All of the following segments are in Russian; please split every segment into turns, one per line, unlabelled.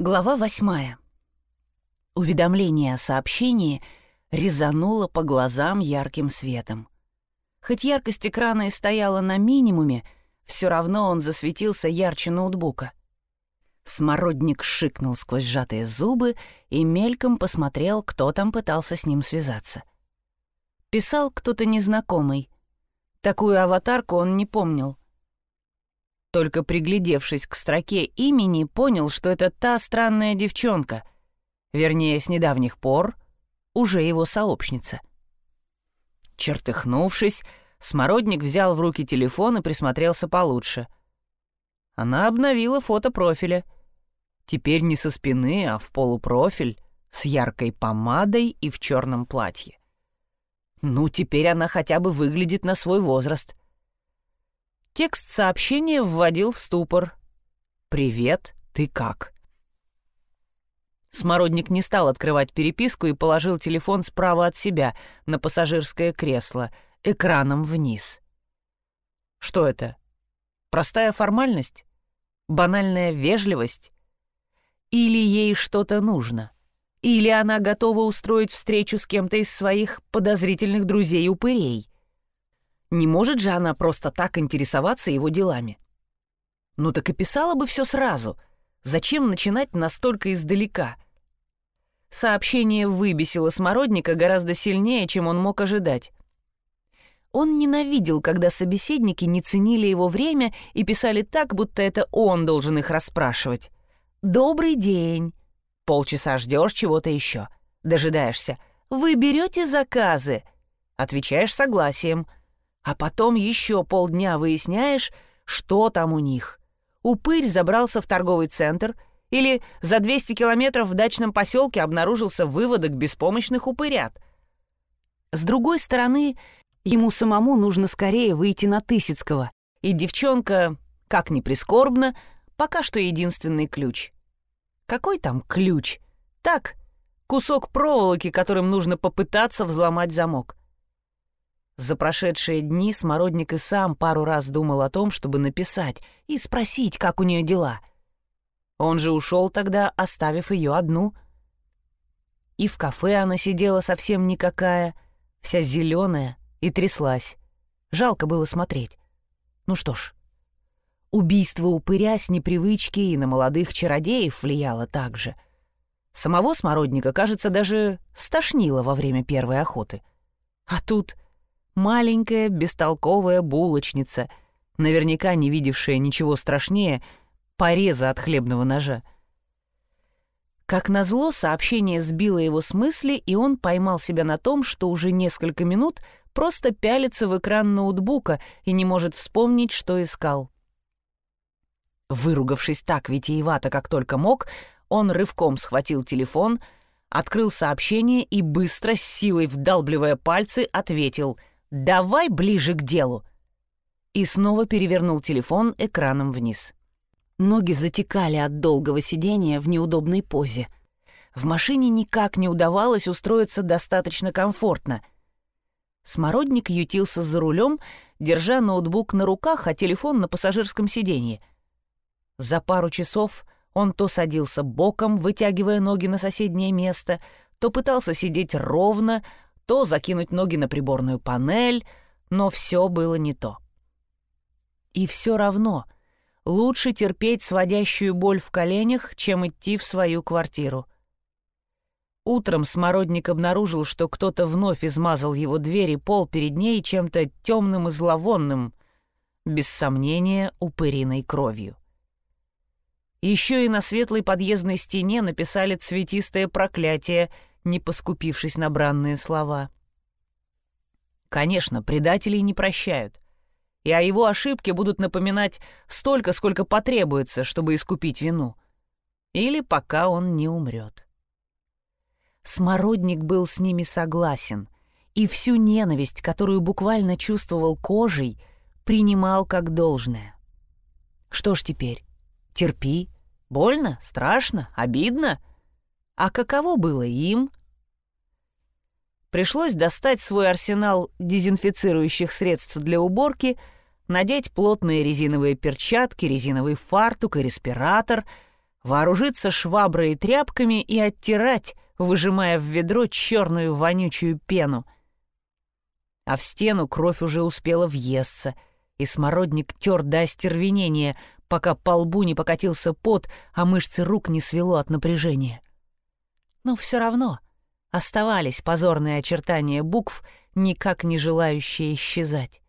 Глава восьмая. Уведомление о сообщении резануло по глазам ярким светом. Хоть яркость экрана и стояла на минимуме, все равно он засветился ярче ноутбука. Смородник шикнул сквозь сжатые зубы и мельком посмотрел, кто там пытался с ним связаться. Писал кто-то незнакомый. Такую аватарку он не помнил. Только приглядевшись к строке имени, понял, что это та странная девчонка, вернее, с недавних пор уже его сообщница. Чертыхнувшись, Смородник взял в руки телефон и присмотрелся получше. Она обновила фото профиля. Теперь не со спины, а в полупрофиль, с яркой помадой и в черном платье. Ну, теперь она хотя бы выглядит на свой возраст. Текст сообщения вводил в ступор. «Привет, ты как?» Смородник не стал открывать переписку и положил телефон справа от себя на пассажирское кресло, экраном вниз. Что это? Простая формальность? Банальная вежливость? Или ей что-то нужно? Или она готова устроить встречу с кем-то из своих подозрительных друзей-упырей? Не может же она просто так интересоваться его делами. Ну так и писала бы все сразу. Зачем начинать настолько издалека? Сообщение выбесило Смородника гораздо сильнее, чем он мог ожидать. Он ненавидел, когда собеседники не ценили его время и писали так, будто это он должен их расспрашивать. «Добрый день!» Полчаса ждешь чего-то еще. Дожидаешься. «Вы берете заказы?» Отвечаешь согласием – а потом еще полдня выясняешь, что там у них. Упырь забрался в торговый центр или за 200 километров в дачном поселке обнаружился выводок беспомощных упырят. С другой стороны, ему самому нужно скорее выйти на Тысяцкого, и девчонка, как ни прискорбно, пока что единственный ключ. Какой там ключ? Так, кусок проволоки, которым нужно попытаться взломать замок. За прошедшие дни Смородник и сам пару раз думал о том, чтобы написать и спросить, как у нее дела. Он же ушел тогда, оставив ее одну. И в кафе она сидела совсем никакая, вся зеленая, и тряслась. Жалко было смотреть. Ну что ж, убийство упыря с непривычки и на молодых чародеев влияло также. Самого Смородника, кажется, даже стошнило во время первой охоты. А тут маленькая бестолковая булочница, наверняка не видевшая ничего страшнее пореза от хлебного ножа. Как назло, сообщение сбило его с мысли, и он поймал себя на том, что уже несколько минут просто пялится в экран ноутбука и не может вспомнить, что искал. Выругавшись так витиевато, как только мог, он рывком схватил телефон, открыл сообщение и быстро, с силой вдалбливая пальцы, ответил — «Давай ближе к делу!» И снова перевернул телефон экраном вниз. Ноги затекали от долгого сидения в неудобной позе. В машине никак не удавалось устроиться достаточно комфортно. Смородник ютился за рулем, держа ноутбук на руках, а телефон на пассажирском сиденье. За пару часов он то садился боком, вытягивая ноги на соседнее место, то пытался сидеть ровно, то закинуть ноги на приборную панель, но все было не то. И все равно лучше терпеть сводящую боль в коленях, чем идти в свою квартиру. Утром Смородник обнаружил, что кто-то вновь измазал его дверь и пол перед ней чем-то темным и зловонным, без сомнения, упыриной кровью. Еще и на светлой подъездной стене написали цветистое проклятие — не поскупившись на бранные слова. Конечно, предателей не прощают. И о его ошибке будут напоминать столько, сколько потребуется, чтобы искупить вину. Или пока он не умрет. Смородник был с ними согласен, и всю ненависть, которую буквально чувствовал кожей, принимал как должное. Что ж теперь? Терпи. Больно? Страшно? Обидно? А каково было им? Пришлось достать свой арсенал дезинфицирующих средств для уборки, надеть плотные резиновые перчатки, резиновый фартук и респиратор, вооружиться шваброй и тряпками и оттирать, выжимая в ведро черную вонючую пену. А в стену кровь уже успела въесться, и смородник тер до остервенения, пока по лбу не покатился пот, а мышцы рук не свело от напряжения. Но все равно оставались позорные очертания букв, никак не желающие исчезать.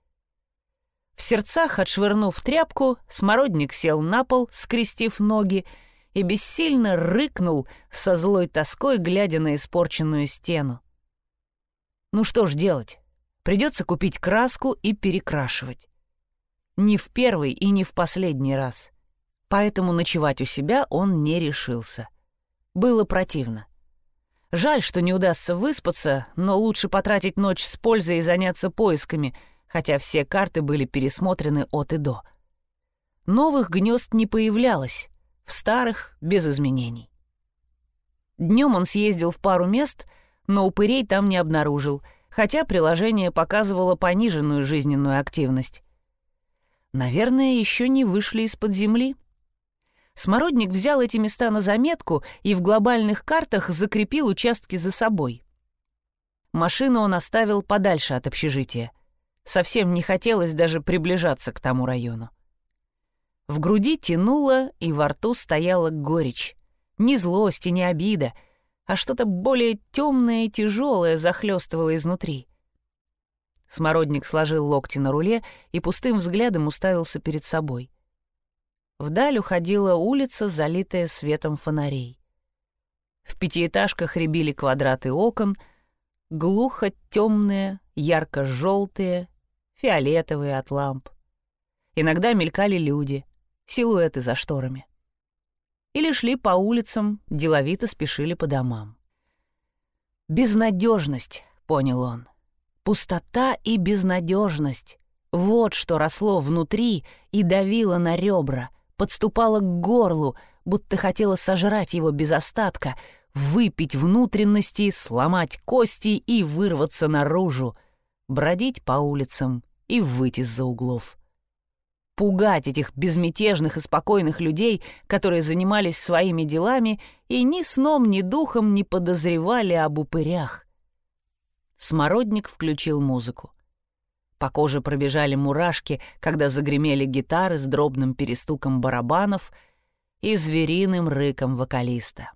В сердцах, отшвырнув тряпку, смородник сел на пол, скрестив ноги, и бессильно рыкнул со злой тоской, глядя на испорченную стену. Ну что ж делать? Придется купить краску и перекрашивать. Не в первый и не в последний раз. Поэтому ночевать у себя он не решился. Было противно. Жаль, что не удастся выспаться, но лучше потратить ночь с пользой и заняться поисками, хотя все карты были пересмотрены от и до. Новых гнезд не появлялось, в старых — без изменений. Днем он съездил в пару мест, но упырей там не обнаружил, хотя приложение показывало пониженную жизненную активность. Наверное, еще не вышли из-под земли. Смородник взял эти места на заметку и в глобальных картах закрепил участки за собой. Машину он оставил подальше от общежития. Совсем не хотелось даже приближаться к тому району. В груди тянуло, и во рту стояла горечь. Ни злость и ни обида, а что-то более темное и тяжелое захлестывало изнутри. Смородник сложил локти на руле и пустым взглядом уставился перед собой. Вдаль уходила улица, залитая светом фонарей. В пятиэтажках рябили квадраты окон, глухо темные, ярко-желтые, фиолетовые от ламп. Иногда мелькали люди, силуэты за шторами. Или шли по улицам, деловито спешили по домам. «Безнадежность», — понял он. «Пустота и безнадежность. Вот что росло внутри и давило на ребра, подступало к горлу, будто хотело сожрать его без остатка, выпить внутренности, сломать кости и вырваться наружу, бродить по улицам и выйти из-за углов пугать этих безмятежных и спокойных людей, которые занимались своими делами и ни сном, ни духом не подозревали об упырях. Смородник включил музыку. По коже пробежали мурашки, когда загремели гитары с дробным перестуком барабанов и звериным рыком вокалиста.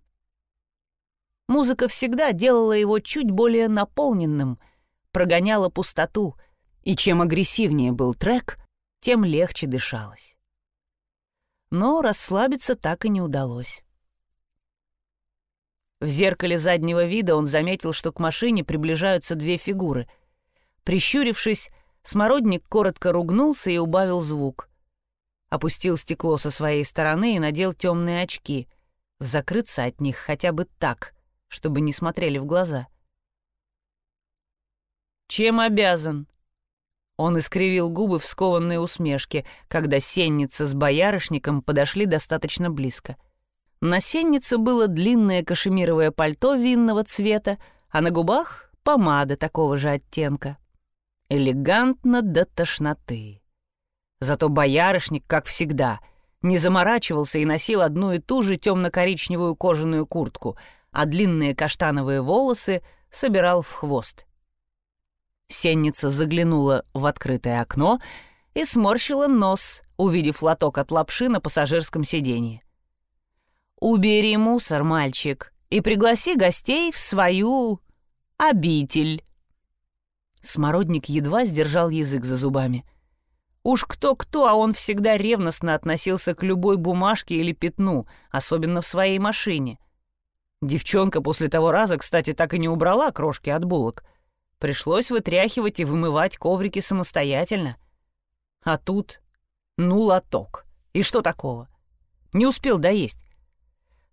Музыка всегда делала его чуть более наполненным, прогоняла пустоту, и чем агрессивнее был трек — тем легче дышалось. Но расслабиться так и не удалось. В зеркале заднего вида он заметил, что к машине приближаются две фигуры. Прищурившись, смородник коротко ругнулся и убавил звук. Опустил стекло со своей стороны и надел темные очки. Закрыться от них хотя бы так, чтобы не смотрели в глаза. «Чем обязан?» Он искривил губы в скованной усмешке, когда сенница с боярышником подошли достаточно близко. На сеннице было длинное кашемировое пальто винного цвета, а на губах — помада такого же оттенка. Элегантно до тошноты. Зато боярышник, как всегда, не заморачивался и носил одну и ту же темно-коричневую кожаную куртку, а длинные каштановые волосы собирал в хвост. Сенница заглянула в открытое окно и сморщила нос, увидев лоток от лапши на пассажирском сиденье. «Убери мусор, мальчик, и пригласи гостей в свою обитель». Смородник едва сдержал язык за зубами. Уж кто-кто, а он всегда ревностно относился к любой бумажке или пятну, особенно в своей машине. Девчонка после того раза, кстати, так и не убрала крошки от булок — Пришлось вытряхивать и вымывать коврики самостоятельно. А тут, ну, лоток. И что такого? Не успел доесть.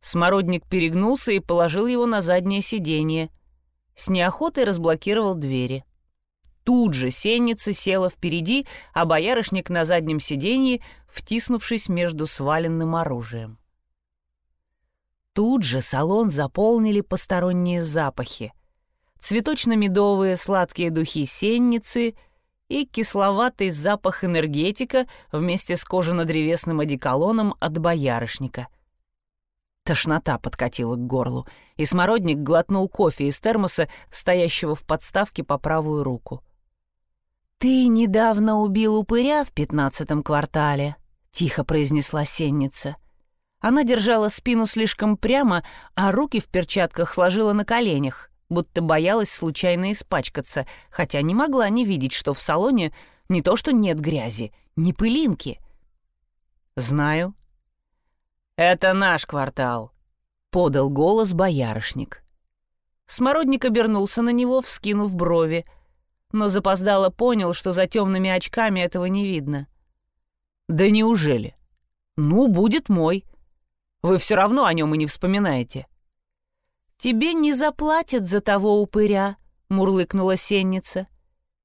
Смородник перегнулся и положил его на заднее сиденье. С неохотой разблокировал двери. Тут же сенница села впереди, а боярышник на заднем сиденье, втиснувшись между сваленным оружием. Тут же салон заполнили посторонние запахи — цветочно-медовые сладкие духи сенницы и кисловатый запах энергетика вместе с кожано-древесным одеколоном от боярышника. Тошнота подкатила к горлу, и смородник глотнул кофе из термоса, стоящего в подставке по правую руку. «Ты недавно убил упыря в пятнадцатом квартале», — тихо произнесла сенница. Она держала спину слишком прямо, а руки в перчатках сложила на коленях, будто боялась случайно испачкаться, хотя не могла не видеть, что в салоне не то что нет грязи, ни пылинки. «Знаю». «Это наш квартал», — подал голос боярышник. Смородник обернулся на него, вскинув брови — но запоздало понял, что за темными очками этого не видно. «Да неужели? Ну, будет мой. Вы все равно о нем и не вспоминаете». «Тебе не заплатят за того упыря», — мурлыкнула сенница.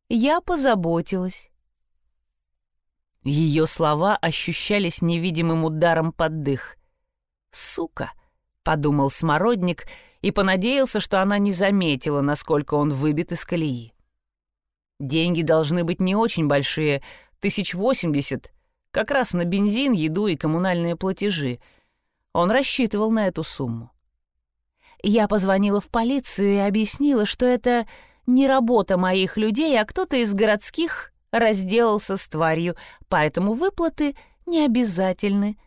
«Я позаботилась». Ее слова ощущались невидимым ударом под дых. «Сука!» — подумал смородник и понадеялся, что она не заметила, насколько он выбит из колеи. Деньги должны быть не очень большие, тысяч восемьдесят, как раз на бензин, еду и коммунальные платежи. Он рассчитывал на эту сумму. Я позвонила в полицию и объяснила, что это не работа моих людей, а кто-то из городских разделался с тварью, поэтому выплаты не обязательны.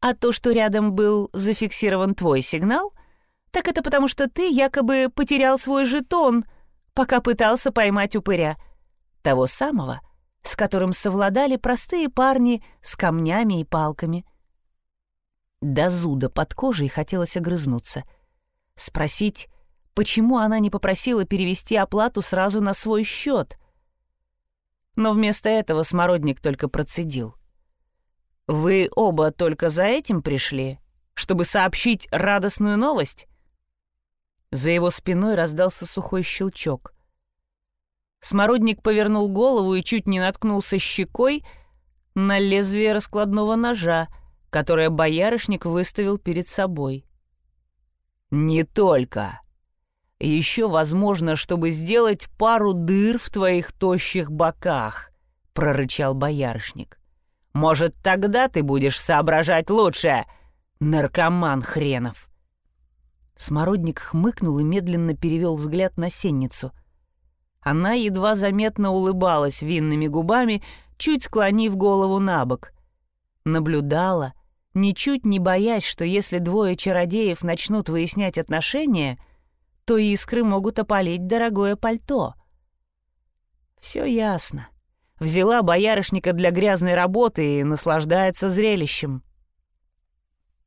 А то, что рядом был зафиксирован твой сигнал, так это потому, что ты якобы потерял свой жетон, пока пытался поймать упыря — того самого, с которым совладали простые парни с камнями и палками. До зуда под кожей хотелось огрызнуться. Спросить, почему она не попросила перевести оплату сразу на свой счет. Но вместо этого смородник только процедил. «Вы оба только за этим пришли, чтобы сообщить радостную новость?» За его спиной раздался сухой щелчок. Смородник повернул голову и чуть не наткнулся щекой на лезвие раскладного ножа, которое боярышник выставил перед собой. «Не только. Еще возможно, чтобы сделать пару дыр в твоих тощих боках», — прорычал боярышник. «Может, тогда ты будешь соображать лучше, наркоман хренов». Смородник хмыкнул и медленно перевел взгляд на сенницу — она едва заметно улыбалась винными губами, чуть склонив голову на бок. Наблюдала, ничуть не боясь, что если двое чародеев начнут выяснять отношения, то искры могут опалить дорогое пальто. Все ясно. Взяла боярышника для грязной работы и наслаждается зрелищем.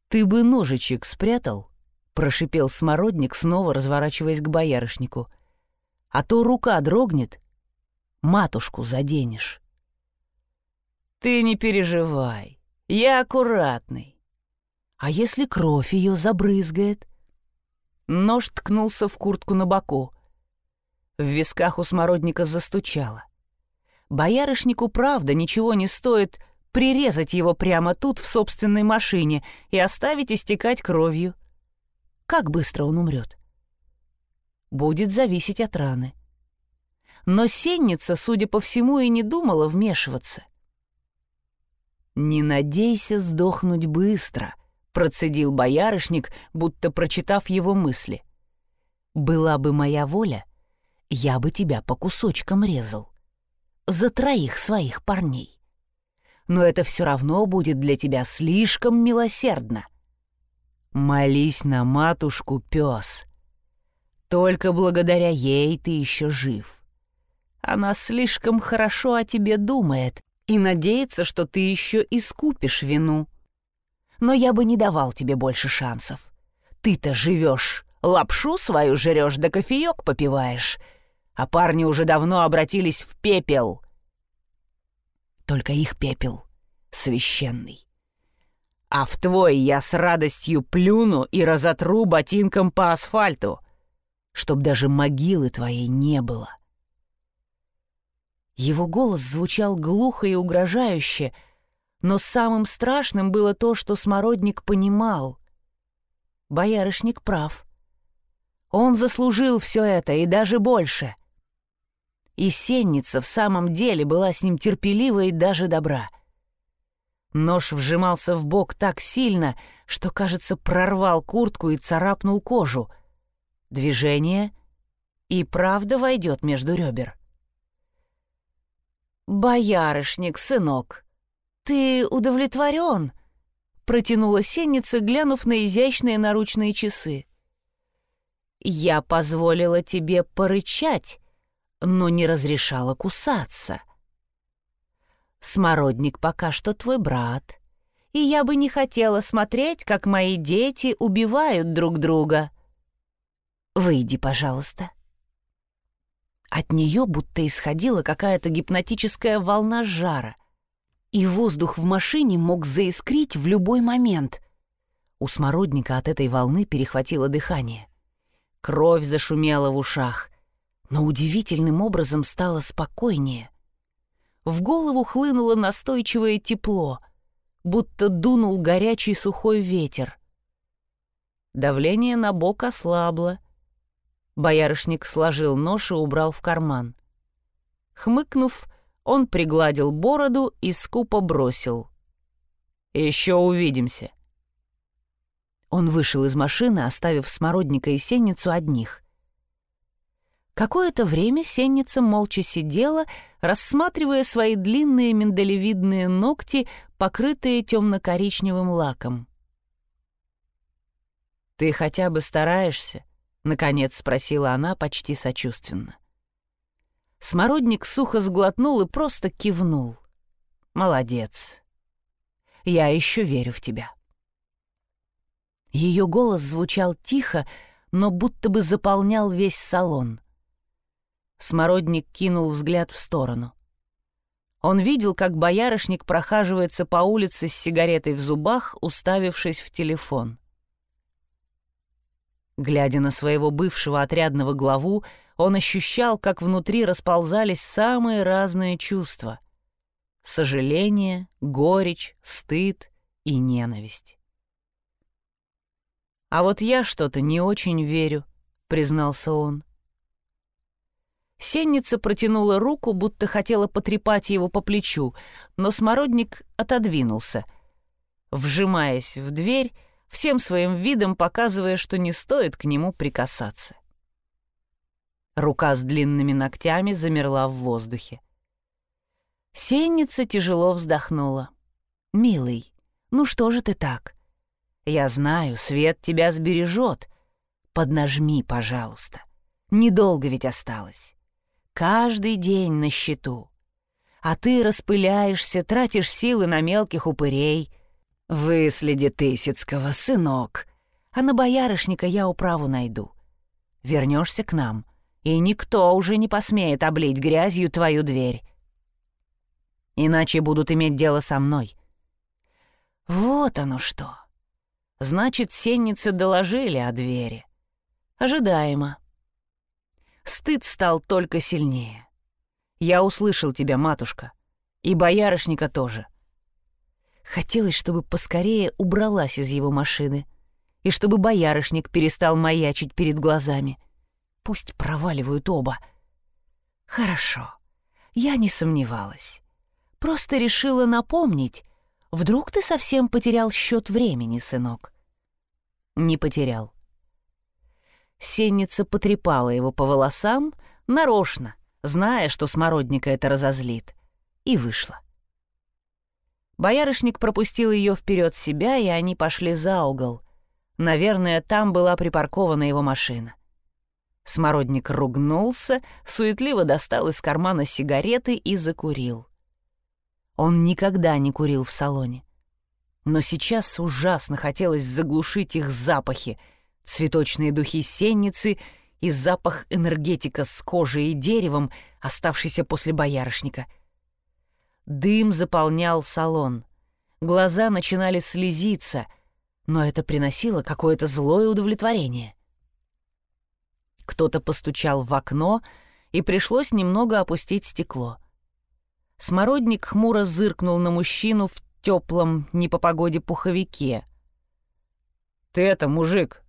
«Ты бы ножичек спрятал?» — прошипел смородник, снова разворачиваясь к боярышнику — а то рука дрогнет, матушку заденешь. Ты не переживай, я аккуратный. А если кровь ее забрызгает? Нож ткнулся в куртку на боку. В висках у смородника застучало. Боярышнику правда ничего не стоит прирезать его прямо тут, в собственной машине, и оставить истекать кровью. Как быстро он умрет? Будет зависеть от раны. Но сенница, судя по всему, и не думала вмешиваться. «Не надейся сдохнуть быстро», — процедил боярышник, будто прочитав его мысли. «Была бы моя воля, я бы тебя по кусочкам резал. За троих своих парней. Но это все равно будет для тебя слишком милосердно. Молись на матушку, пес. Только благодаря ей ты еще жив. Она слишком хорошо о тебе думает и надеется, что ты еще искупишь вину. Но я бы не давал тебе больше шансов. Ты-то живешь, лапшу свою жрешь да кофеек попиваешь, а парни уже давно обратились в пепел. Только их пепел священный. А в твой я с радостью плюну и разотру ботинком по асфальту — чтоб даже могилы твоей не было. Его голос звучал глухо и угрожающе, но самым страшным было то, что Смородник понимал. Боярышник прав. Он заслужил все это и даже больше. И сенница в самом деле была с ним терпелива и даже добра. Нож вжимался в бок так сильно, что, кажется, прорвал куртку и царапнул кожу. Движение и правда войдет между ребер. «Боярышник, сынок, ты удовлетворен?» — протянула сенница, глянув на изящные наручные часы. «Я позволила тебе порычать, но не разрешала кусаться. Смородник пока что твой брат, и я бы не хотела смотреть, как мои дети убивают друг друга. Выйди, пожалуйста». От нее будто исходила какая-то гипнотическая волна жара, и воздух в машине мог заискрить в любой момент. У смородника от этой волны перехватило дыхание. Кровь зашумела в ушах, но удивительным образом стало спокойнее. В голову хлынуло настойчивое тепло, будто дунул горячий сухой ветер. Давление на бок ослабло — Боярышник сложил нож и убрал в карман. Хмыкнув, он пригладил бороду и скупо бросил. «Еще увидимся». Он вышел из машины, оставив смородника и сенницу одних. Какое-то время сенница молча сидела, рассматривая свои длинные миндалевидные ногти, покрытые темно-коричневым лаком. «Ты хотя бы стараешься?» — наконец спросила она почти сочувственно. Смородник сухо сглотнул и просто кивнул. «Молодец. Я еще верю в тебя». Ее голос звучал тихо, но будто бы заполнял весь салон. Смородник кинул взгляд в сторону. Он видел, как боярышник прохаживается по улице с сигаретой в зубах, уставившись в телефон. Глядя на своего бывшего отрядного главу, он ощущал, как внутри расползались самые разные чувства. Сожаление, горечь, стыд и ненависть. «А вот я что-то не очень верю», — признался он. Сенница протянула руку, будто хотела потрепать его по плечу, но смородник отодвинулся. Вжимаясь в дверь, всем своим видом показывая, что не стоит к нему прикасаться. Рука с длинными ногтями замерла в воздухе. Сенница тяжело вздохнула. «Милый, ну что же ты так? Я знаю, свет тебя сбережет. Поднажми, пожалуйста. Недолго ведь осталось. Каждый день на счету. А ты распыляешься, тратишь силы на мелких упырей — «Выследи Тысяцкого, сынок, а на боярышника я управу найду. Вернешься к нам, и никто уже не посмеет облить грязью твою дверь. Иначе будут иметь дело со мной». Вот оно что. Значит, сенницы доложили о двери. Ожидаемо. Стыд стал только сильнее. Я услышал тебя, матушка, и боярышника тоже. Хотелось, чтобы поскорее убралась из его машины, и чтобы боярышник перестал маячить перед глазами. Пусть проваливают оба. Хорошо, я не сомневалась. Просто решила напомнить, вдруг ты совсем потерял счет времени, сынок. Не потерял. Сенница потрепала его по волосам, нарочно, зная, что смородника это разозлит, и вышла. Боярышник пропустил ее вперед себя, и они пошли за угол. Наверное, там была припаркована его машина. Смородник ругнулся, суетливо достал из кармана сигареты и закурил. Он никогда не курил в салоне. Но сейчас ужасно хотелось заглушить их запахи, цветочные духи сенницы и запах энергетика с кожей и деревом, оставшийся после боярышника — Дым заполнял салон. Глаза начинали слезиться, но это приносило какое-то злое удовлетворение. Кто-то постучал в окно, и пришлось немного опустить стекло. Смородник хмуро зыркнул на мужчину в теплом, не по погоде пуховике. «Ты это, мужик,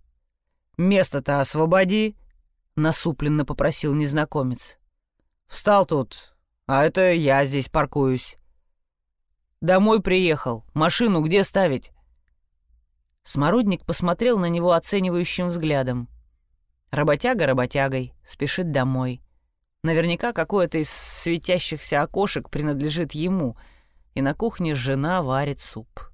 место-то освободи!» — насупленно попросил незнакомец. «Встал тут, а это я здесь паркуюсь». «Домой приехал. Машину где ставить?» Смородник посмотрел на него оценивающим взглядом. Работяга работягой, спешит домой. Наверняка какое-то из светящихся окошек принадлежит ему, и на кухне жена варит суп.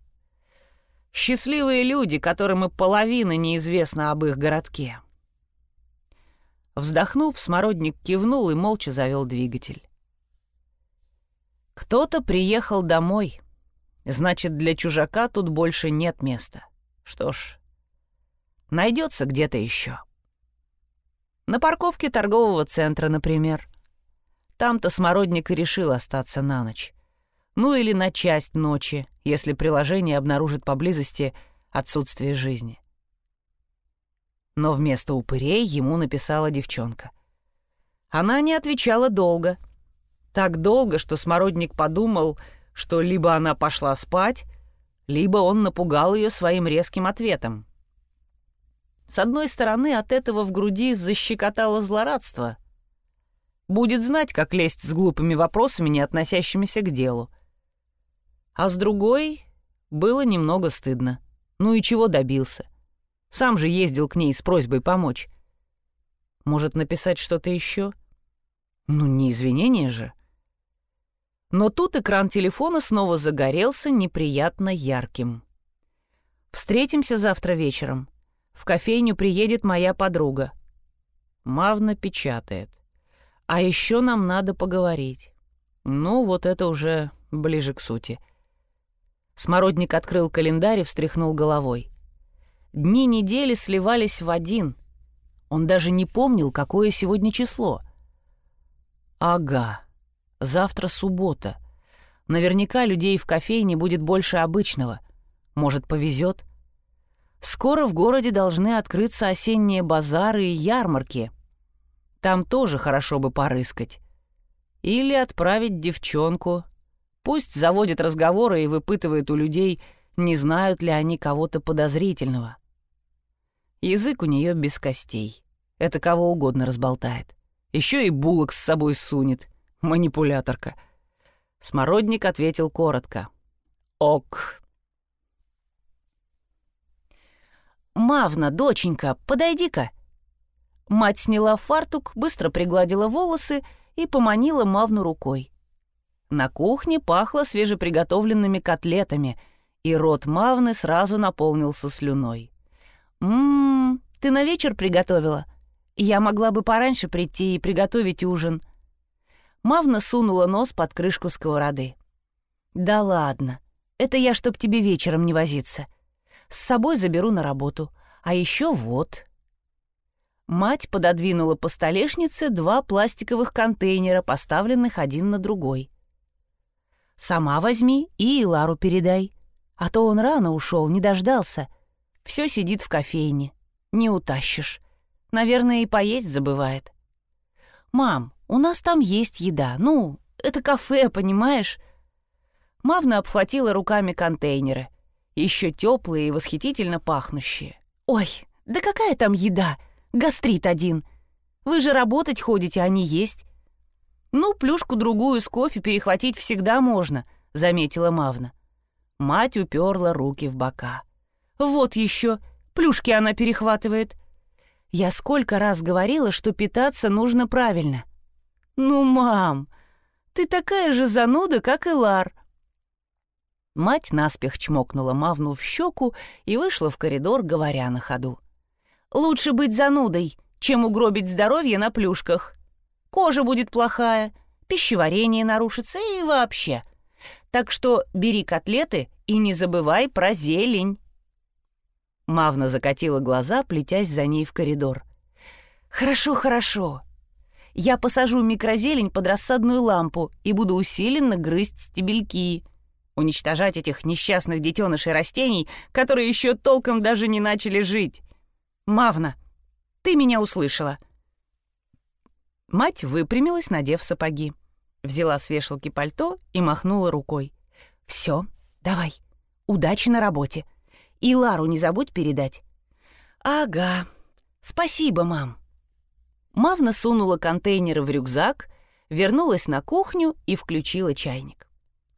Счастливые люди, которым и половины неизвестно об их городке. Вздохнув, смородник кивнул и молча завел двигатель. Кто-то приехал домой. Значит, для чужака тут больше нет места. Что ж, найдется где-то еще. На парковке торгового центра, например. Там-то Смородник и решил остаться на ночь. Ну или на часть ночи, если приложение обнаружит поблизости отсутствие жизни. Но вместо упырей ему написала девчонка. Она не отвечала долго. Так долго, что Смородник подумал, что либо она пошла спать, либо он напугал ее своим резким ответом. С одной стороны, от этого в груди защекотало злорадство. Будет знать, как лезть с глупыми вопросами, не относящимися к делу. А с другой, было немного стыдно. Ну и чего добился? Сам же ездил к ней с просьбой помочь. Может, написать что-то еще? Ну, не извинение же. Но тут экран телефона снова загорелся неприятно ярким. «Встретимся завтра вечером. В кофейню приедет моя подруга». Мавна печатает. «А еще нам надо поговорить». Ну, вот это уже ближе к сути. Смородник открыл календарь и встряхнул головой. Дни недели сливались в один. Он даже не помнил, какое сегодня число. «Ага», Завтра суббота. Наверняка людей в кофейне будет больше обычного. Может, повезет. Скоро в городе должны открыться осенние базары и ярмарки. Там тоже хорошо бы порыскать. Или отправить девчонку. Пусть заводит разговоры и выпытывает у людей, не знают ли они кого-то подозрительного. Язык у нее без костей. Это кого угодно разболтает. Еще и булок с собой сунет — манипуляторка. Смородник ответил коротко. «Ок». «Мавна, доченька, подойди-ка». Мать сняла фартук, быстро пригладила волосы и поманила Мавну рукой. На кухне пахло свежеприготовленными котлетами, и рот Мавны сразу наполнился слюной. «Ммм, ты на вечер приготовила? Я могла бы пораньше прийти и приготовить ужин. Мавна сунула нос под крышку сковороды. «Да ладно, это я, чтоб тебе вечером не возиться. С собой заберу на работу. А еще вот...» Мать пододвинула по столешнице два пластиковых контейнера, поставленных один на другой. «Сама возьми и Илару передай. А то он рано ушел, не дождался. Все сидит в кофейне. Не утащишь. Наверное, и поесть забывает». «Мам, у нас там есть еда. Ну, это кафе, понимаешь?» Мавна обхватила руками контейнеры. Еще теплые и восхитительно пахнущие. «Ой, да какая там еда? Гастрит один. Вы же работать ходите, а не есть». «Ну, плюшку-другую с кофе перехватить всегда можно», — заметила Мавна. Мать уперла руки в бока. «Вот еще, плюшки она перехватывает. Я сколько раз говорила, что питаться нужно правильно. «Ну, мам, ты такая же зануда, как и Лар». Мать наспех чмокнула Мавну в щеку и вышла в коридор, говоря на ходу. «Лучше быть занудой, чем угробить здоровье на плюшках. Кожа будет плохая, пищеварение нарушится и вообще. Так что бери котлеты и не забывай про зелень». Мавна закатила глаза, плетясь за ней в коридор. «Хорошо, хорошо я посажу микрозелень под рассадную лампу и буду усиленно грызть стебельки, уничтожать этих несчастных детенышей растений, которые еще толком даже не начали жить. Мавна, ты меня услышала. Мать выпрямилась, надев сапоги. Взяла с вешалки пальто и махнула рукой. Все, давай, удачи на работе. И Лару не забудь передать». «Ага, спасибо, мам». Мавна сунула контейнеры в рюкзак, вернулась на кухню и включила чайник.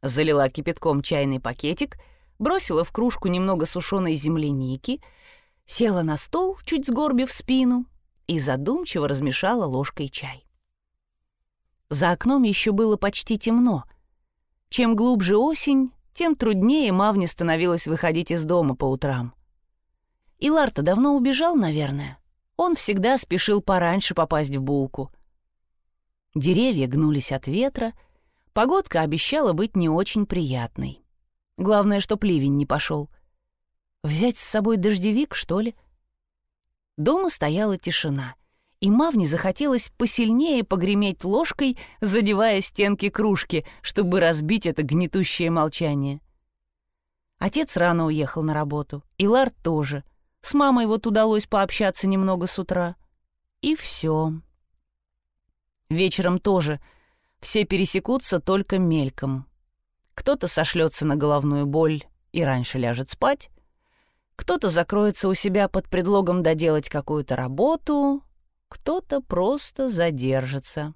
Залила кипятком чайный пакетик, бросила в кружку немного сушеной земляники, села на стол, чуть сгорбив спину, и задумчиво размешала ложкой чай. За окном еще было почти темно. Чем глубже осень, тем труднее Мавне становилось выходить из дома по утрам. И Ларта давно убежал, наверное. Он всегда спешил пораньше попасть в булку. Деревья гнулись от ветра, погодка обещала быть не очень приятной. Главное, что ливень не пошел. Взять с собой дождевик, что ли? Дома стояла тишина, и Мавне захотелось посильнее погреметь ложкой, задевая стенки кружки, чтобы разбить это гнетущее молчание. Отец рано уехал на работу, и Ларт тоже — с мамой вот удалось пообщаться немного с утра. И все. Вечером тоже. Все пересекутся только мельком. Кто-то сошлется на головную боль и раньше ляжет спать. Кто-то закроется у себя под предлогом доделать какую-то работу. Кто-то просто задержится.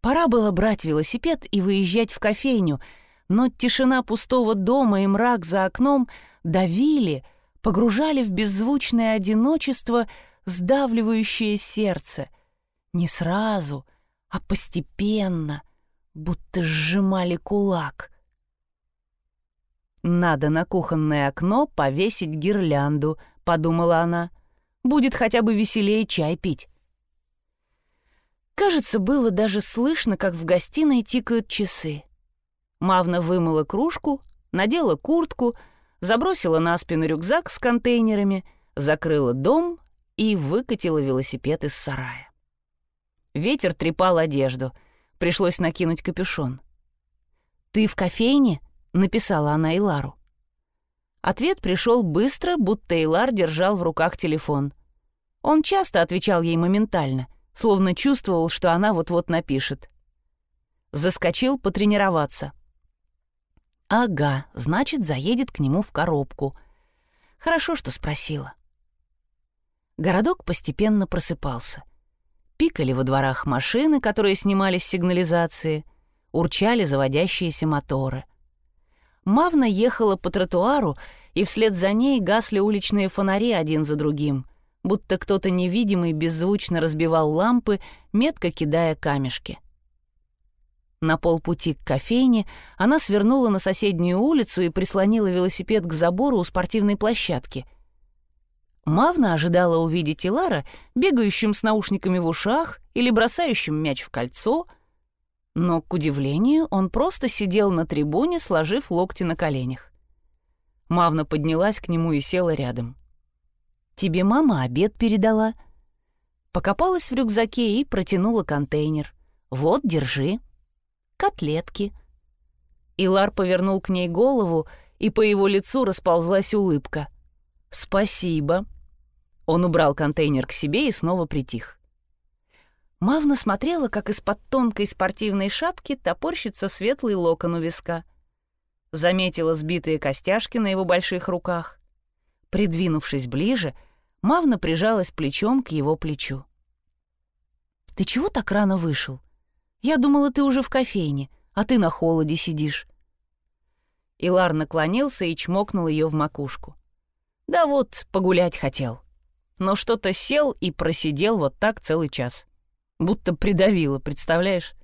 Пора было брать велосипед и выезжать в кофейню, но тишина пустого дома и мрак за окном давили, погружали в беззвучное одиночество, сдавливающее сердце. Не сразу, а постепенно, будто сжимали кулак. «Надо на кухонное окно повесить гирлянду», — подумала она. «Будет хотя бы веселее чай пить». Кажется, было даже слышно, как в гостиной тикают часы. Мавна вымыла кружку, надела куртку — забросила на спину рюкзак с контейнерами, закрыла дом и выкатила велосипед из сарая. Ветер трепал одежду, пришлось накинуть капюшон. «Ты в кофейне?» — написала она Илару. Ответ пришел быстро, будто Илар держал в руках телефон. Он часто отвечал ей моментально, словно чувствовал, что она вот-вот напишет. Заскочил потренироваться — Ага, значит, заедет к нему в коробку. Хорошо, что спросила. Городок постепенно просыпался. Пикали во дворах машины, которые снимали с сигнализации, урчали заводящиеся моторы. Мавна ехала по тротуару, и вслед за ней гасли уличные фонари один за другим, будто кто-то невидимый беззвучно разбивал лампы, метко кидая камешки. На полпути к кофейне она свернула на соседнюю улицу и прислонила велосипед к забору у спортивной площадки. Мавна ожидала увидеть Илара, бегающим с наушниками в ушах или бросающим мяч в кольцо, но, к удивлению, он просто сидел на трибуне, сложив локти на коленях. Мавна поднялась к нему и села рядом. «Тебе мама обед передала?» Покопалась в рюкзаке и протянула контейнер. «Вот, держи» котлетки». Илар повернул к ней голову, и по его лицу расползлась улыбка. «Спасибо». Он убрал контейнер к себе и снова притих. Мавна смотрела, как из-под тонкой спортивной шапки топорщится светлый локон у виска. Заметила сбитые костяшки на его больших руках. Придвинувшись ближе, Мавна прижалась плечом к его плечу. «Ты чего так рано вышел?» Я думала, ты уже в кофейне, а ты на холоде сидишь». Илар наклонился и чмокнул ее в макушку. «Да вот, погулять хотел. Но что-то сел и просидел вот так целый час. Будто придавило, представляешь?»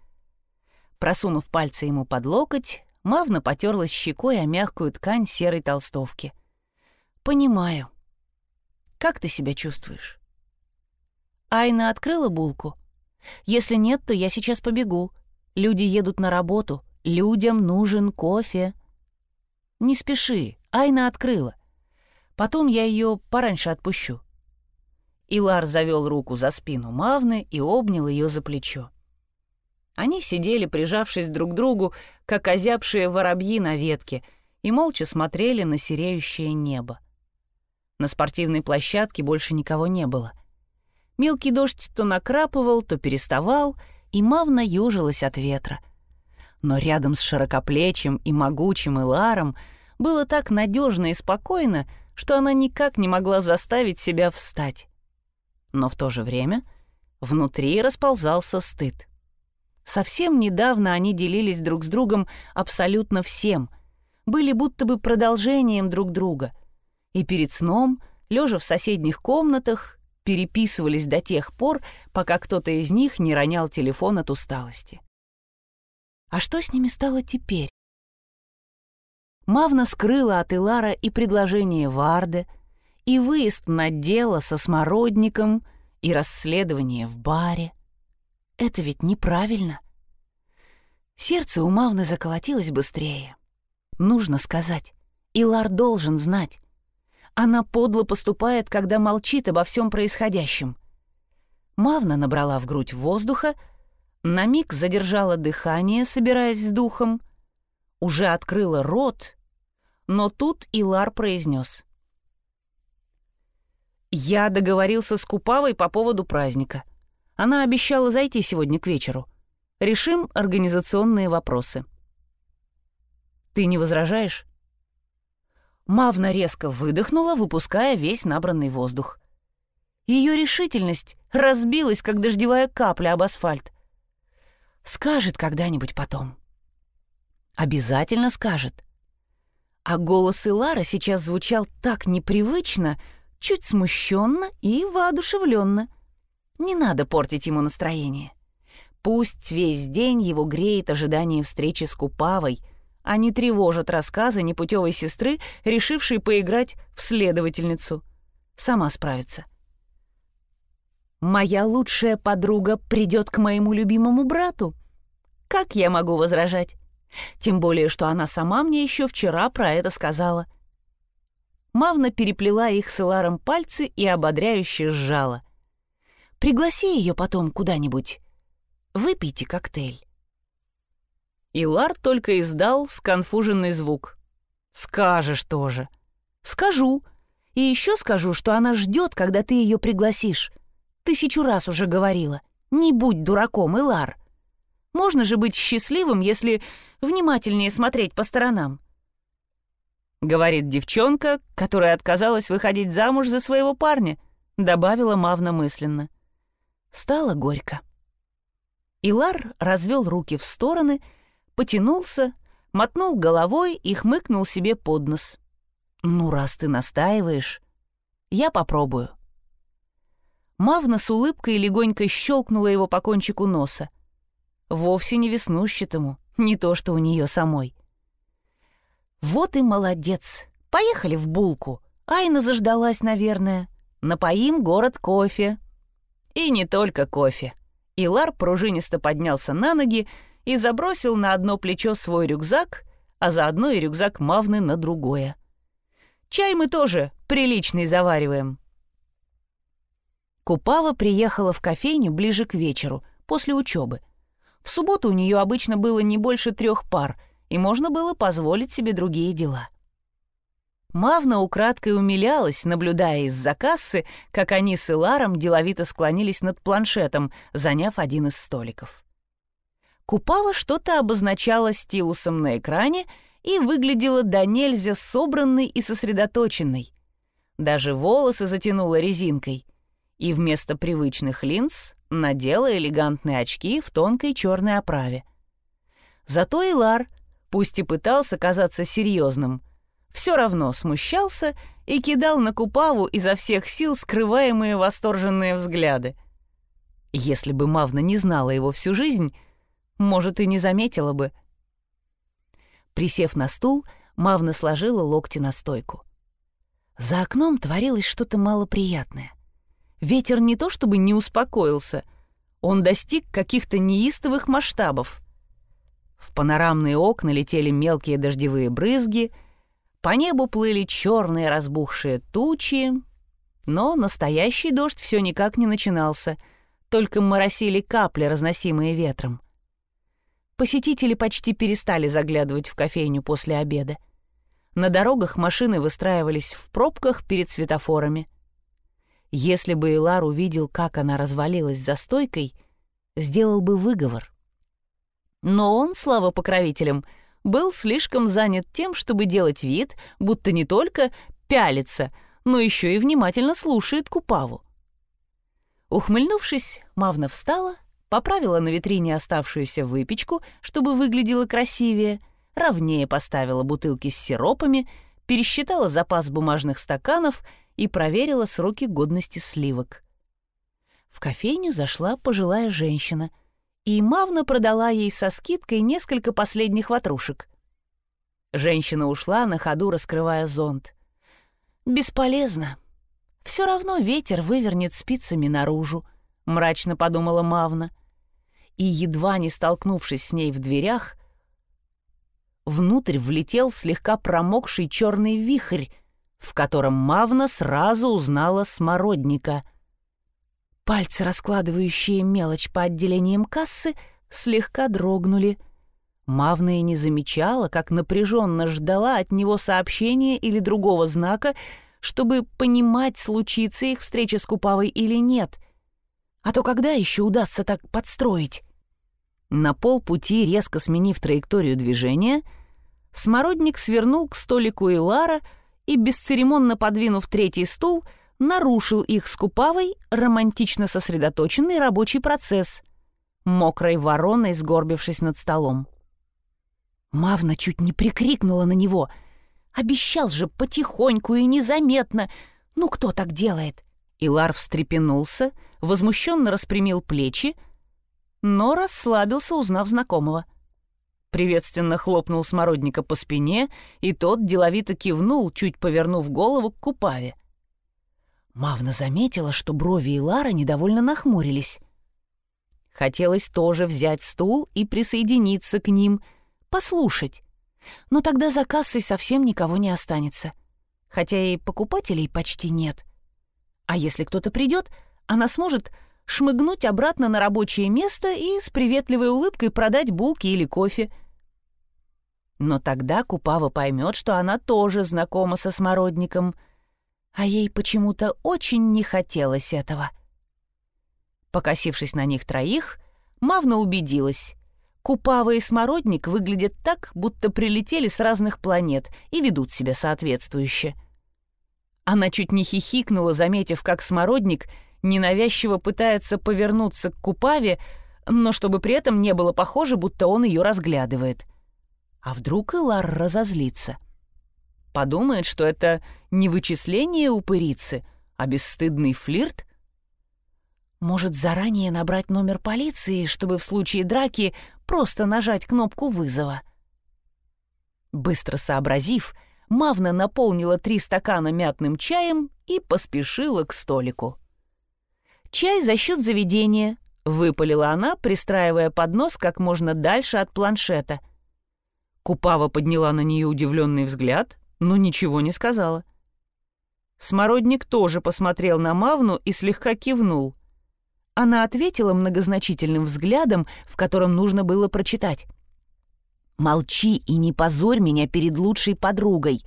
Просунув пальцы ему под локоть, Мавна потерлась щекой о мягкую ткань серой толстовки. «Понимаю. Как ты себя чувствуешь?» Айна открыла булку — если нет, то я сейчас побегу. Люди едут на работу. Людям нужен кофе. Не спеши, Айна открыла. Потом я ее пораньше отпущу. Илар завел руку за спину Мавны и обнял ее за плечо. Они сидели, прижавшись друг к другу, как озябшие воробьи на ветке, и молча смотрели на сереющее небо. На спортивной площадке больше никого не было — Мелкий дождь то накрапывал, то переставал, и Мавна южилась от ветра. Но рядом с широкоплечим и могучим Иларом было так надежно и спокойно, что она никак не могла заставить себя встать. Но в то же время внутри расползался стыд. Совсем недавно они делились друг с другом абсолютно всем, были будто бы продолжением друг друга. И перед сном, лежа в соседних комнатах, переписывались до тех пор, пока кто-то из них не ронял телефон от усталости. А что с ними стало теперь? Мавна скрыла от Илара и предложение Варды, и выезд на дело со смородником, и расследование в баре. Это ведь неправильно. Сердце у Мавны заколотилось быстрее. Нужно сказать. Илар должен знать. Она подло поступает, когда молчит обо всем происходящем. Мавна набрала в грудь воздуха, на миг задержала дыхание, собираясь с духом, уже открыла рот но тут Илар произнес. «Я договорился с Купавой по поводу праздника. Она обещала зайти сегодня к вечеру. Решим организационные вопросы». «Ты не возражаешь?» Мавна резко выдохнула, выпуская весь набранный воздух. Ее решительность разбилась, как дождевая капля об асфальт. Скажет когда-нибудь потом. Обязательно скажет а голос Илара сейчас звучал так непривычно, чуть смущенно и воодушевленно. Не надо портить ему настроение. Пусть весь день его греет ожидание встречи с Купавой, не тревожат рассказы непутевой сестры, решившей поиграть в следовательницу. Сама справится. «Моя лучшая подруга придет к моему любимому брату. Как я могу возражать?» Тем более, что она сама мне еще вчера про это сказала. Мавна переплела их с Иларом пальцы и ободряюще сжала. «Пригласи ее потом куда-нибудь. Выпейте коктейль». Илар только издал сконфуженный звук. «Скажешь тоже». «Скажу. И еще скажу, что она ждет, когда ты ее пригласишь. Тысячу раз уже говорила. Не будь дураком, Илар. Можно же быть счастливым, если внимательнее смотреть по сторонам. Говорит девчонка, которая отказалась выходить замуж за своего парня, добавила Мавна мысленно. Стало горько. Илар развел руки в стороны, потянулся, мотнул головой и хмыкнул себе под нос. «Ну, раз ты настаиваешь, я попробую». Мавна с улыбкой легонько щелкнула его по кончику носа. Вовсе не веснущатому, не то что у нее самой. «Вот и молодец! Поехали в булку!» Айна заждалась, наверное. «Напоим город кофе!» И не только кофе. Илар пружинисто поднялся на ноги и забросил на одно плечо свой рюкзак, а заодно и рюкзак Мавны на другое. «Чай мы тоже приличный завариваем». Купава приехала в кофейню ближе к вечеру, после учебы. В субботу у нее обычно было не больше трех пар, и можно было позволить себе другие дела. Мавна украдкой умилялась, наблюдая из-за кассы, как они с Иларом деловито склонились над планшетом, заняв один из столиков. Купава что-то обозначала стилусом на экране и выглядела до нельзя собранной и сосредоточенной. Даже волосы затянула резинкой, и вместо привычных линз надела элегантные очки в тонкой черной оправе. Зато Илар, пусть и пытался казаться серьезным, все равно смущался и кидал на Купаву изо всех сил скрываемые восторженные взгляды. Если бы Мавна не знала его всю жизнь, может, и не заметила бы. Присев на стул, Мавна сложила локти на стойку. За окном творилось что-то малоприятное. Ветер не то чтобы не успокоился, он достиг каких-то неистовых масштабов. В панорамные окна летели мелкие дождевые брызги, по небу плыли черные разбухшие тучи, но настоящий дождь все никак не начинался, только моросили капли, разносимые ветром. Посетители почти перестали заглядывать в кофейню после обеда. На дорогах машины выстраивались в пробках перед светофорами — если бы Илар увидел, как она развалилась за стойкой, сделал бы выговор. Но он, слава покровителям, был слишком занят тем, чтобы делать вид, будто не только пялится, но еще и внимательно слушает Купаву. Ухмыльнувшись, Мавна встала, поправила на витрине оставшуюся выпечку, чтобы выглядела красивее, ровнее поставила бутылки с сиропами, пересчитала запас бумажных стаканов и проверила сроки годности сливок. В кофейню зашла пожилая женщина, и Мавна продала ей со скидкой несколько последних ватрушек. Женщина ушла, на ходу раскрывая зонт. «Бесполезно. Все равно ветер вывернет спицами наружу», — мрачно подумала Мавна. И, едва не столкнувшись с ней в дверях, внутрь влетел слегка промокший черный вихрь, в котором Мавна сразу узнала смородника — Пальцы, раскладывающие мелочь по отделениям кассы, слегка дрогнули. Мавна и не замечала, как напряженно ждала от него сообщения или другого знака, чтобы понимать, случится их встреча с Купавой или нет. А то когда еще удастся так подстроить? На полпути, резко сменив траекторию движения, Смородник свернул к столику Илара и, бесцеремонно подвинув третий стул, — нарушил их с Купавой романтично сосредоточенный рабочий процесс, мокрой вороной сгорбившись над столом. Мавна чуть не прикрикнула на него. «Обещал же потихоньку и незаметно. Ну кто так делает?» Илар встрепенулся, возмущенно распрямил плечи, но расслабился, узнав знакомого. Приветственно хлопнул смородника по спине, и тот деловито кивнул, чуть повернув голову к Купаве. Мавна заметила, что брови и Лара недовольно нахмурились. Хотелось тоже взять стул и присоединиться к ним, послушать. Но тогда за кассой совсем никого не останется. Хотя и покупателей почти нет. А если кто-то придет, она сможет шмыгнуть обратно на рабочее место и с приветливой улыбкой продать булки или кофе. Но тогда Купава поймет, что она тоже знакома со смородником — а ей почему-то очень не хотелось этого. Покосившись на них троих, Мавна убедилась. Купава и Смородник выглядят так, будто прилетели с разных планет и ведут себя соответствующе. Она чуть не хихикнула, заметив, как Смородник ненавязчиво пытается повернуться к Купаве, но чтобы при этом не было похоже, будто он ее разглядывает. А вдруг Илар разозлится — Подумает, что это не вычисление упырицы, а бесстыдный флирт? Может, заранее набрать номер полиции, чтобы в случае драки просто нажать кнопку вызова? Быстро сообразив, Мавна наполнила три стакана мятным чаем и поспешила к столику. «Чай за счет заведения», — выпалила она, пристраивая поднос как можно дальше от планшета. Купава подняла на нее удивленный взгляд, но ничего не сказала. Смородник тоже посмотрел на Мавну и слегка кивнул. Она ответила многозначительным взглядом, в котором нужно было прочитать. «Молчи и не позорь меня перед лучшей подругой,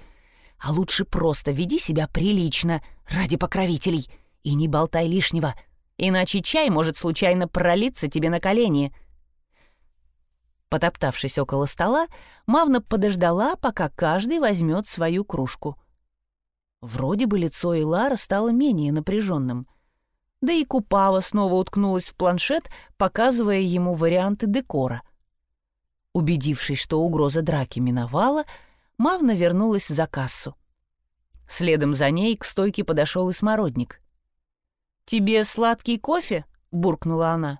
а лучше просто веди себя прилично, ради покровителей, и не болтай лишнего, иначе чай может случайно пролиться тебе на колени». Потоптавшись около стола, Мавна подождала, пока каждый возьмет свою кружку. Вроде бы лицо Илара стало менее напряженным. Да и Купава снова уткнулась в планшет, показывая ему варианты декора. Убедившись, что угроза драки миновала, Мавна вернулась за кассу. Следом за ней к стойке подошел и смородник. «Тебе сладкий кофе?» — буркнула она.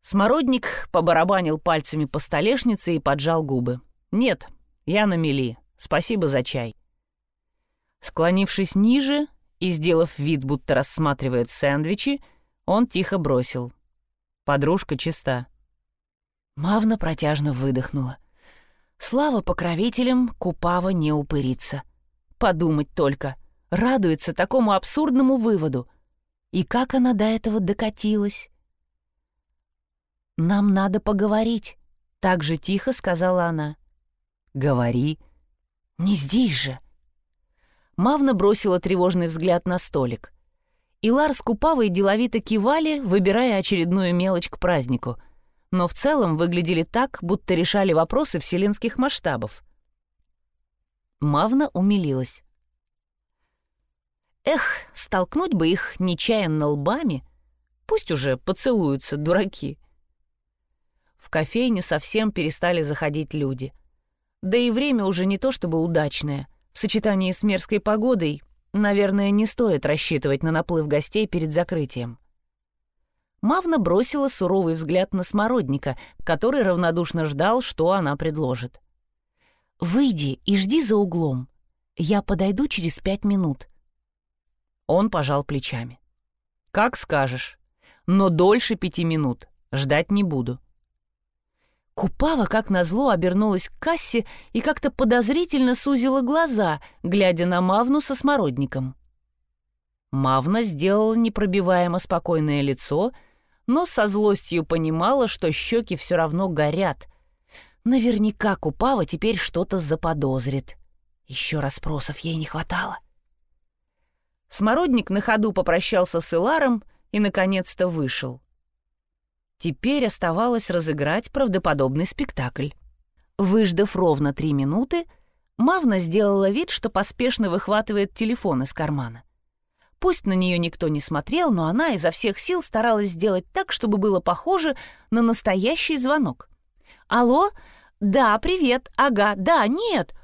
Смородник побарабанил пальцами по столешнице и поджал губы. «Нет, я на мели. Спасибо за чай». Склонившись ниже и сделав вид, будто рассматривает сэндвичи, он тихо бросил. «Подружка чиста». Мавна протяжно выдохнула. Слава покровителям, Купава не упырится. Подумать только, радуется такому абсурдному выводу. И как она до этого докатилась? «Нам надо поговорить», — так же тихо сказала она. «Говори». «Не здесь же». Мавна бросила тревожный взгляд на столик. Илар с Купавой деловито кивали, выбирая очередную мелочь к празднику, но в целом выглядели так, будто решали вопросы вселенских масштабов. Мавна умилилась. Эх, столкнуть бы их нечаянно лбами, Пусть уже поцелуются, дураки. В кофейню совсем перестали заходить люди. Да и время уже не то чтобы удачное. В сочетании с мерзкой погодой, наверное, не стоит рассчитывать на наплыв гостей перед закрытием. Мавна бросила суровый взгляд на Смородника, который равнодушно ждал, что она предложит. «Выйди и жди за углом. Я подойду через пять минут». Он пожал плечами. «Как скажешь. Но дольше пяти минут. Ждать не буду». Купава, как назло, обернулась к кассе и как-то подозрительно сузила глаза, глядя на Мавну со смородником. Мавна сделала непробиваемо спокойное лицо — но со злостью понимала, что щеки все равно горят. Наверняка Купава теперь что-то заподозрит. Еще расспросов ей не хватало. Смородник на ходу попрощался с Иларом и, наконец-то, вышел. Теперь оставалось разыграть правдоподобный спектакль. Выждав ровно три минуты, Мавна сделала вид, что поспешно выхватывает телефон из кармана. Пусть на нее никто не смотрел, но она изо всех сил старалась сделать так, чтобы было похоже на настоящий звонок. «Алло? Да, привет. Ага, да, нет.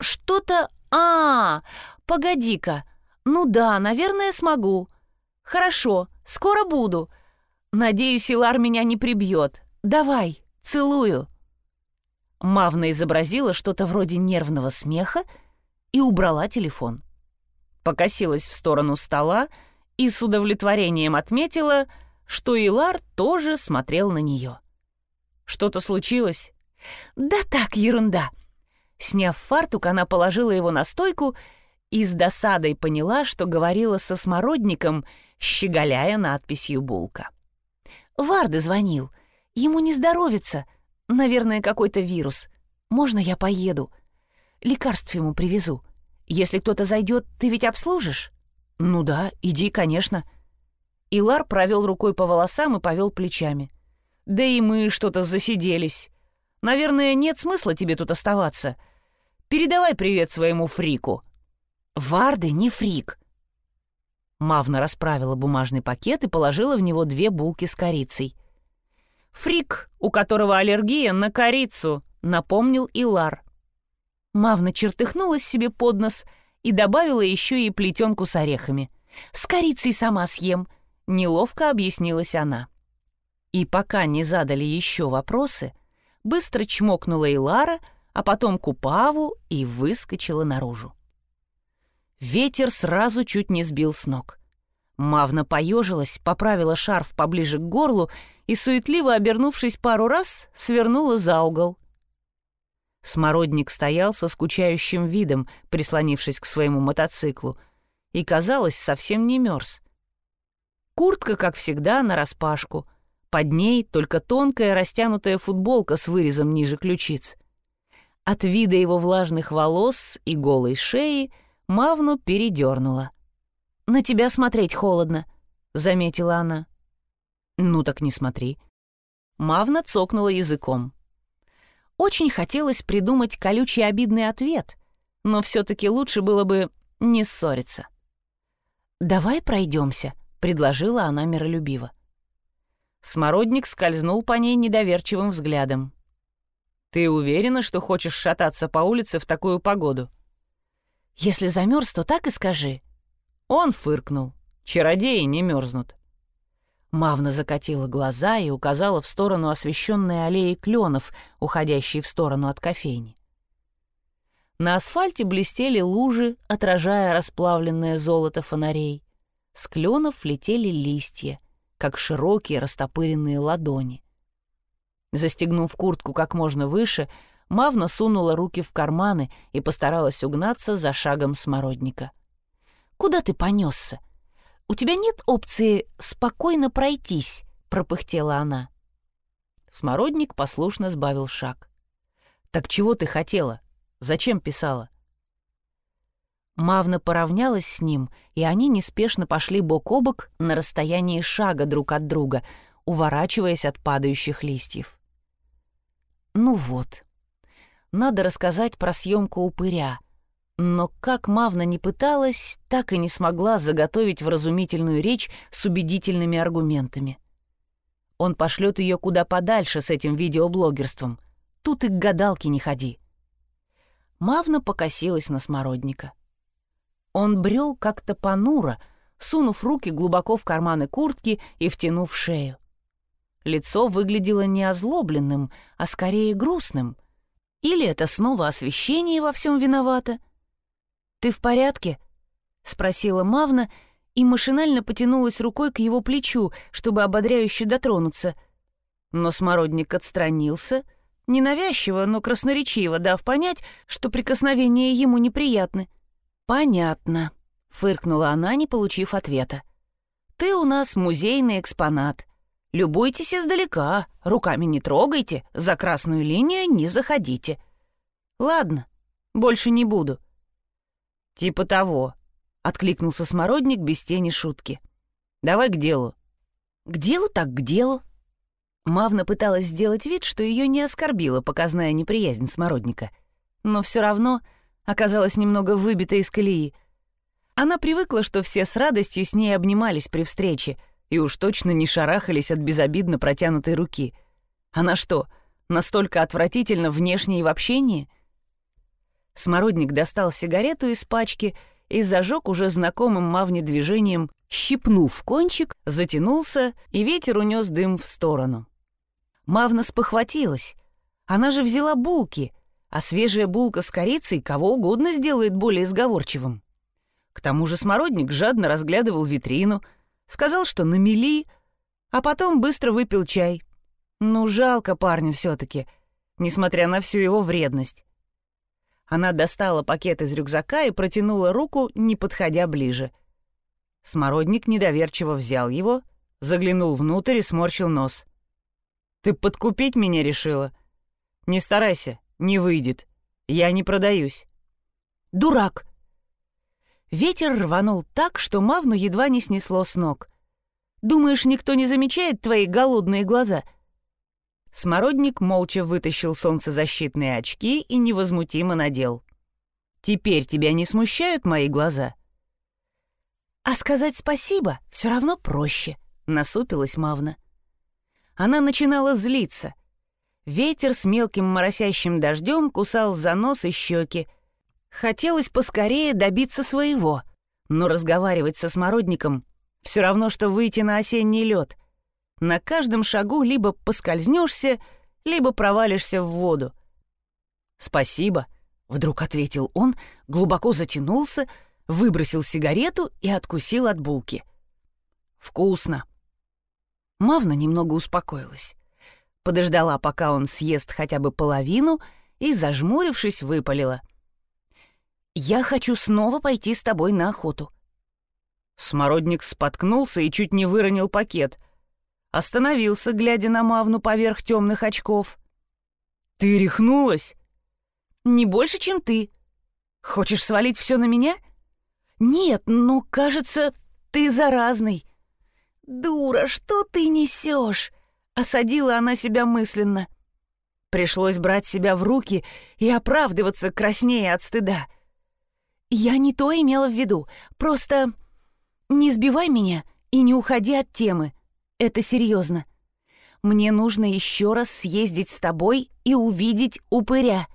Что-то... А, погоди-ка. Ну да, наверное, смогу. Хорошо, скоро буду. Надеюсь, Илар меня не прибьет. Давай, целую». Мавна изобразила что-то вроде нервного смеха и убрала телефон покосилась в сторону стола и с удовлетворением отметила, что Илар тоже смотрел на нее. «Что-то случилось?» «Да так, ерунда!» Сняв фартук, она положила его на стойку и с досадой поняла, что говорила со смородником, щеголяя надписью «Булка». Варды звонил. Ему не здоровится. Наверное, какой-то вирус. Можно я поеду? Лекарств ему привезу. Если кто-то зайдет, ты ведь обслужишь?» «Ну да, иди, конечно». Илар провел рукой по волосам и повел плечами. «Да и мы что-то засиделись. Наверное, нет смысла тебе тут оставаться. Передавай привет своему фрику». «Варды не фрик». Мавна расправила бумажный пакет и положила в него две булки с корицей. «Фрик, у которого аллергия на корицу», — напомнил Илар. Мавна чертыхнулась себе под нос и добавила еще и плетенку с орехами. «С корицей сама съем», — неловко объяснилась она. И пока не задали еще вопросы, быстро чмокнула и Лара, а потом Купаву и выскочила наружу. Ветер сразу чуть не сбил с ног. Мавна поежилась, поправила шарф поближе к горлу и, суетливо обернувшись пару раз, свернула за угол. Смородник стоял со скучающим видом, прислонившись к своему мотоциклу, и, казалось, совсем не мерз. Куртка, как всегда, нараспашку. Под ней только тонкая растянутая футболка с вырезом ниже ключиц. От вида его влажных волос и голой шеи Мавну передернула. «На тебя смотреть холодно», — заметила она. «Ну так не смотри». Мавна цокнула языком. Очень хотелось придумать колючий обидный ответ, но все-таки лучше было бы не ссориться. «Давай пройдемся», — предложила она миролюбиво. Смородник скользнул по ней недоверчивым взглядом. «Ты уверена, что хочешь шататься по улице в такую погоду?» «Если замерз, то так и скажи». Он фыркнул. «Чародеи не мерзнут». Мавна закатила глаза и указала в сторону освещенной аллеи кленов, уходящей в сторону от кофейни. На асфальте блестели лужи, отражая расплавленное золото фонарей. С кленов летели листья, как широкие растопыренные ладони. Застегнув куртку как можно выше, Мавна сунула руки в карманы и постаралась угнаться за шагом смородника. «Куда ты понесся?» «У тебя нет опции спокойно пройтись», — пропыхтела она. Смородник послушно сбавил шаг. «Так чего ты хотела? Зачем писала?» Мавна поравнялась с ним, и они неспешно пошли бок о бок на расстоянии шага друг от друга, уворачиваясь от падающих листьев. «Ну вот, надо рассказать про съемку упыря, Но как Мавна не пыталась, так и не смогла заготовить вразумительную речь с убедительными аргументами. Он пошлет ее куда подальше с этим видеоблогерством. Тут и к гадалке не ходи. Мавна покосилась на смородника. Он брел как-то понуро, сунув руки глубоко в карманы куртки и втянув шею. Лицо выглядело не озлобленным, а скорее грустным. Или это снова освещение во всем виновато — «Ты в порядке?» — спросила Мавна и машинально потянулась рукой к его плечу, чтобы ободряюще дотронуться. Но смородник отстранился, ненавязчиво, но красноречиво дав понять, что прикосновения ему неприятны. «Понятно», — фыркнула она, не получив ответа. «Ты у нас музейный экспонат. Любуйтесь издалека, руками не трогайте, за красную линию не заходите. Ладно, больше не буду». «Типа того», — откликнулся Смородник без тени шутки. «Давай к делу». «К делу так к делу». Мавна пыталась сделать вид, что ее не оскорбила показная неприязнь Смородника, но все равно оказалась немного выбита из колеи. Она привыкла, что все с радостью с ней обнимались при встрече и уж точно не шарахались от безобидно протянутой руки. Она что, настолько отвратительно внешне и в общении — Смородник достал сигарету из пачки и зажег уже знакомым Мавне движением, щипнув кончик, затянулся, и ветер унес дым в сторону. Мавна спохватилась. Она же взяла булки, а свежая булка с корицей кого угодно сделает более сговорчивым. К тому же Смородник жадно разглядывал витрину, сказал, что намели, а потом быстро выпил чай. Ну, жалко парня все-таки, несмотря на всю его вредность. Она достала пакет из рюкзака и протянула руку, не подходя ближе. Смородник недоверчиво взял его, заглянул внутрь и сморщил нос. «Ты подкупить меня решила? Не старайся, не выйдет. Я не продаюсь». «Дурак!» Ветер рванул так, что Мавну едва не снесло с ног. «Думаешь, никто не замечает твои голодные глаза?» Смородник молча вытащил солнцезащитные очки и невозмутимо надел. «Теперь тебя не смущают мои глаза?» «А сказать спасибо все равно проще», — насупилась Мавна. Она начинала злиться. Ветер с мелким моросящим дождем кусал за нос и щеки. Хотелось поскорее добиться своего, но разговаривать со смородником все равно, что выйти на осенний лед. На каждом шагу либо поскользнешься, либо провалишься в воду. «Спасибо», — вдруг ответил он, глубоко затянулся, выбросил сигарету и откусил от булки. «Вкусно». Мавна немного успокоилась. Подождала, пока он съест хотя бы половину, и, зажмурившись, выпалила. «Я хочу снова пойти с тобой на охоту». Смородник споткнулся и чуть не выронил пакет — Остановился, глядя на Мавну поверх темных очков. «Ты рехнулась?» «Не больше, чем ты. Хочешь свалить все на меня?» «Нет, но, кажется, ты заразный». «Дура, что ты несешь?» — осадила она себя мысленно. Пришлось брать себя в руки и оправдываться краснее от стыда. «Я не то имела в виду. Просто не сбивай меня и не уходи от темы. Это серьезно. Мне нужно еще раз съездить с тобой и увидеть упыря.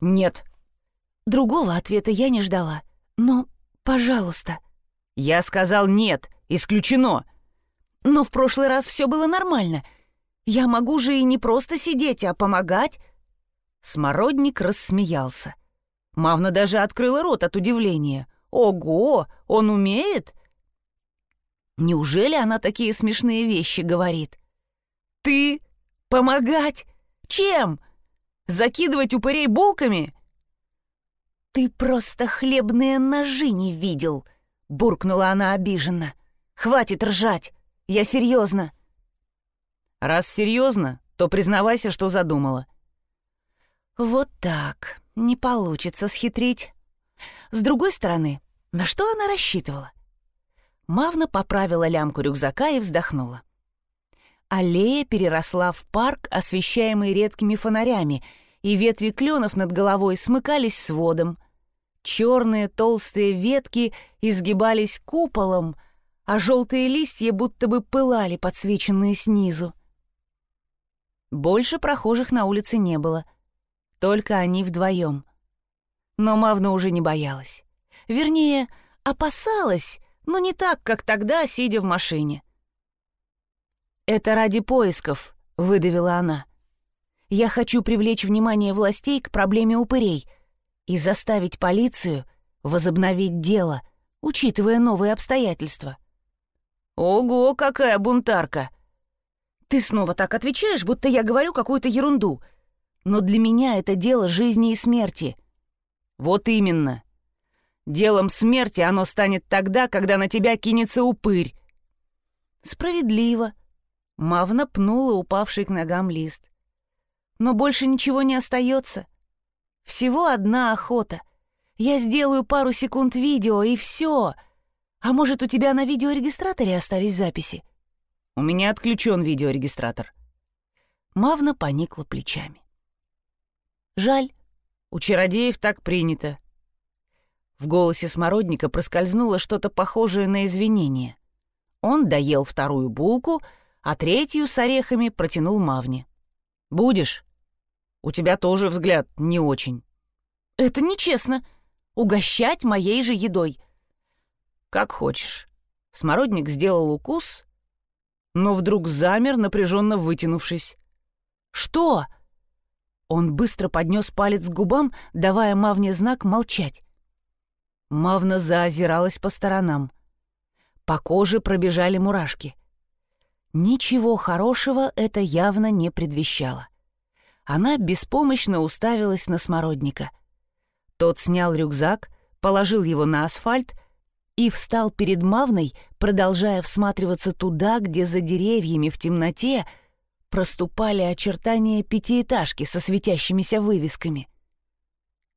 Нет. Другого ответа я не ждала. Но, пожалуйста. Я сказал нет, исключено. Но в прошлый раз все было нормально. Я могу же и не просто сидеть, а помогать. Смородник рассмеялся. Мавна даже открыла рот от удивления. «Ого, он умеет?» Неужели она такие смешные вещи говорит? «Ты? Помогать? Чем? Закидывать упырей булками?» «Ты просто хлебные ножи не видел», — буркнула она обиженно. «Хватит ржать! Я серьезно!» «Раз серьезно, то признавайся, что задумала». «Вот так. Не получится схитрить. С другой стороны, на что она рассчитывала? Мавна поправила лямку рюкзака и вздохнула. Аллея переросла в парк, освещаемый редкими фонарями, и ветви кленов над головой смыкались с водом. Черные толстые ветки изгибались куполом, а желтые листья будто бы пылали, подсвеченные снизу. Больше прохожих на улице не было, только они вдвоем. Но Мавна уже не боялась. Вернее, опасалась, но не так, как тогда, сидя в машине. «Это ради поисков», — выдавила она. «Я хочу привлечь внимание властей к проблеме упырей и заставить полицию возобновить дело, учитывая новые обстоятельства». «Ого, какая бунтарка!» «Ты снова так отвечаешь, будто я говорю какую-то ерунду. Но для меня это дело жизни и смерти». «Вот именно. Делом смерти оно станет тогда, когда на тебя кинется упырь». «Справедливо». Мавна пнула упавший к ногам лист. «Но больше ничего не остается. Всего одна охота. Я сделаю пару секунд видео, и все. А может, у тебя на видеорегистраторе остались записи?» «У меня отключен видеорегистратор». Мавна поникла плечами. «Жаль. У чародеев так принято». В голосе Смородника проскользнуло что-то похожее на извинение. Он доел вторую булку, а третью с орехами протянул Мавне. «Будешь? У тебя тоже взгляд не очень». «Это нечестно. Угощать моей же едой». «Как хочешь». Смородник сделал укус, но вдруг замер, напряженно вытянувшись. «Что?» Он быстро поднес палец к губам, давая Мавне знак молчать. Мавна заозиралась по сторонам. По коже пробежали мурашки. Ничего хорошего это явно не предвещало. Она беспомощно уставилась на смородника. Тот снял рюкзак, положил его на асфальт и встал перед Мавной, продолжая всматриваться туда, где за деревьями в темноте проступали очертания пятиэтажки со светящимися вывесками.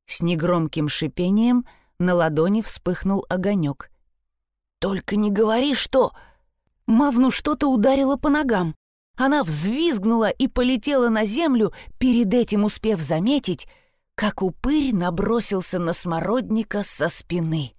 С негромким шипением на ладони вспыхнул огонек. «Только не говори, что...» Мавну что-то ударило по ногам. Она взвизгнула и полетела на землю, перед этим успев заметить, как упырь набросился на смородника со спины.